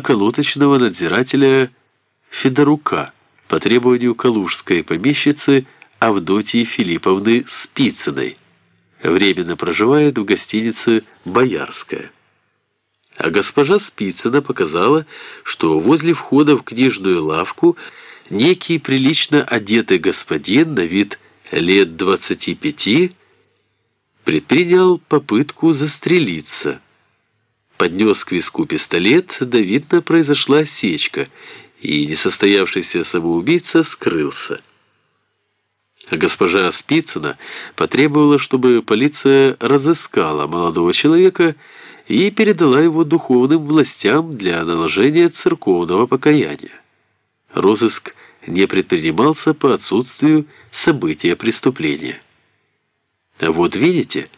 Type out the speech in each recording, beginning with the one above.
околоточного надзирателя Федорука по требованию калужской помещицы Авдотьи Филипповны Спицыной. Временно проживает в гостинице «Боярская». А госпожа Спицына показала, что возле входа в книжную лавку некий прилично одетый господин на вид лет двадцати пяти предпринял попытку застрелиться. Поднес к виску пистолет, да видно произошла осечка, и несостоявшийся самоубийца скрылся. Госпожа Спицына потребовала, чтобы полиция разыскала молодого человека и передала его духовным властям для наложения церковного покаяния. Розыск не предпринимался по отсутствию события преступления. «Вот видите,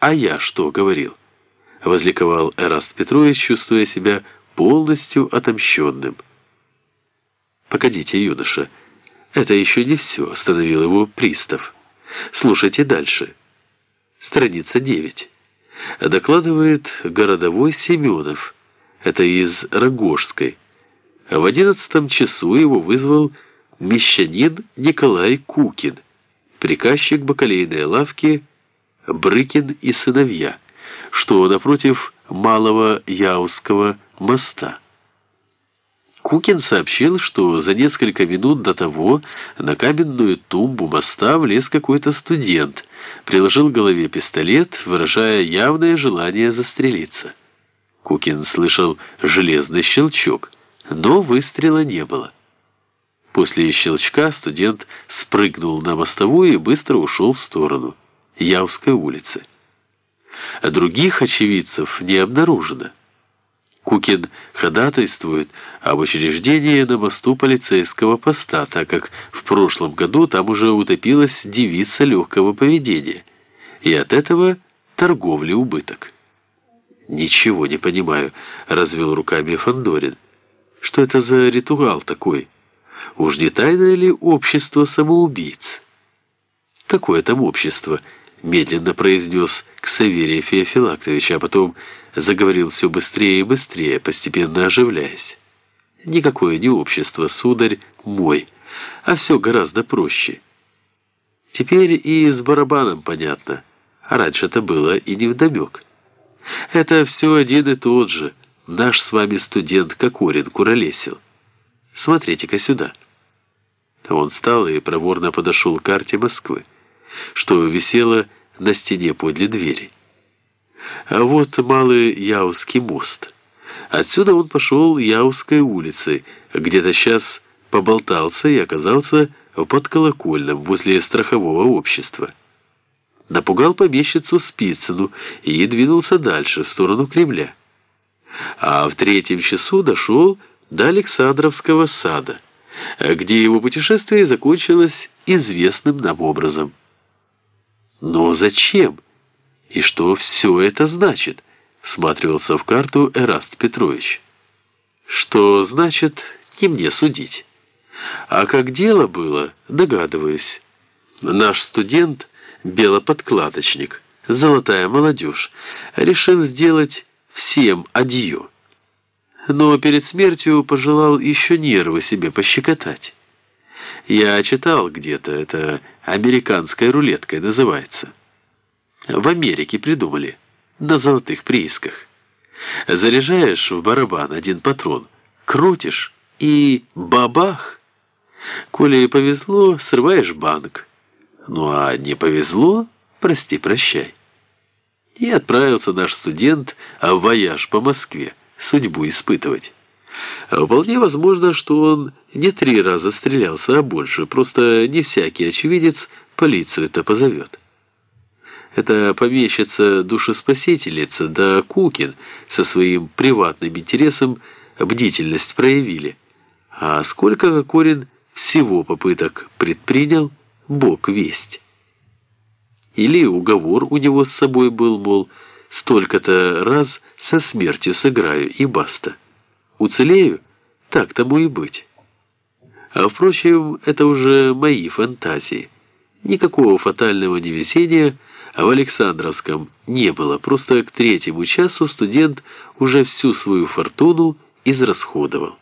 а я что говорил?» — возликовал Эраст Петрович, чувствуя себя полностью отомщенным. «Погодите, юноша, это еще не все», — остановил его пристав. «Слушайте дальше. Страница 9. Докладывает городовой Семенов. Это из Рогожской. В одиннадцатом часу его вызвал мещанин Николай Кукин, приказчик бакалейной лавки Брыкин и сыновья, что напротив Малого Яузского моста. Кукин сообщил, что за несколько минут до того на каменную тумбу моста влез какой-то студент, приложил к голове пистолет, выражая явное желание застрелиться. Кукин слышал железный щелчок, но выстрела не было. После щелчка студент спрыгнул на мостовую и быстро ушел в сторону Явской улицы. Других очевидцев не обнаружено. Кукин ходатайствует об учреждении на мосту полицейского поста, так как в прошлом году там уже утопилась девица легкого поведения, и от этого торговли убыток. «Ничего не понимаю», — развел руками Фандорин. «Что это за ритуал такой?» Уж не тайное ли общество самоубийц? Какое там общество? Медленно произнес Ксаверий Феофилактович, а потом заговорил все быстрее и быстрее, постепенно оживляясь. Никакое не общество, сударь мой, а все гораздо проще. Теперь и с барабаном понятно, а раньше это было и невдомек. Это все один и тот же, наш с вами студент Кокорин куролесил. Смотрите-ка сюда». Он встал и проворно подошел к карте Москвы, что висело на стене подле двери. А вот Малый Яузский мост. Отсюда он пошел Яузской улицей, где-то сейчас поболтался и оказался под колокольным возле страхового общества. Напугал помещицу Спицыну и двинулся дальше, в сторону Кремля. А в третьем часу дошел до Александровского сада, где его путешествие закончилось известным нам образом. Но зачем? И что все это значит? Всматривался в карту Эраст Петрович. Что значит, не мне судить. А как дело было, догадываюсь. Наш студент, белоподкладочник, золотая молодежь, решил сделать всем адью но перед смертью пожелал еще нервы себе пощекотать. Я читал где-то, это американской рулеткой называется. В Америке придумали, на золотых приисках. Заряжаешь в барабан один патрон, крутишь и бабах. Коли повезло, срываешь банк. Ну а не повезло, прости-прощай. И отправился наш студент в вояж по Москве судьбу испытывать. А вполне возможно, что он не три раза стрелялся, а больше, просто не всякий очевидец полицию это позовет. Это помещица душеспасительница, да Кукин со своим приватным интересом бдительность проявили. А сколько Кокорин всего попыток предпринял, Бог весть. Или уговор у него с собой был, мол, столько-то раз со смертью сыграю и баста. Уцелею? Так тому и быть. А впрочем, это уже мои фантазии. Никакого фатального невезения в Александровском не было. Просто к третьему часу студент уже всю свою фортуну израсходовал.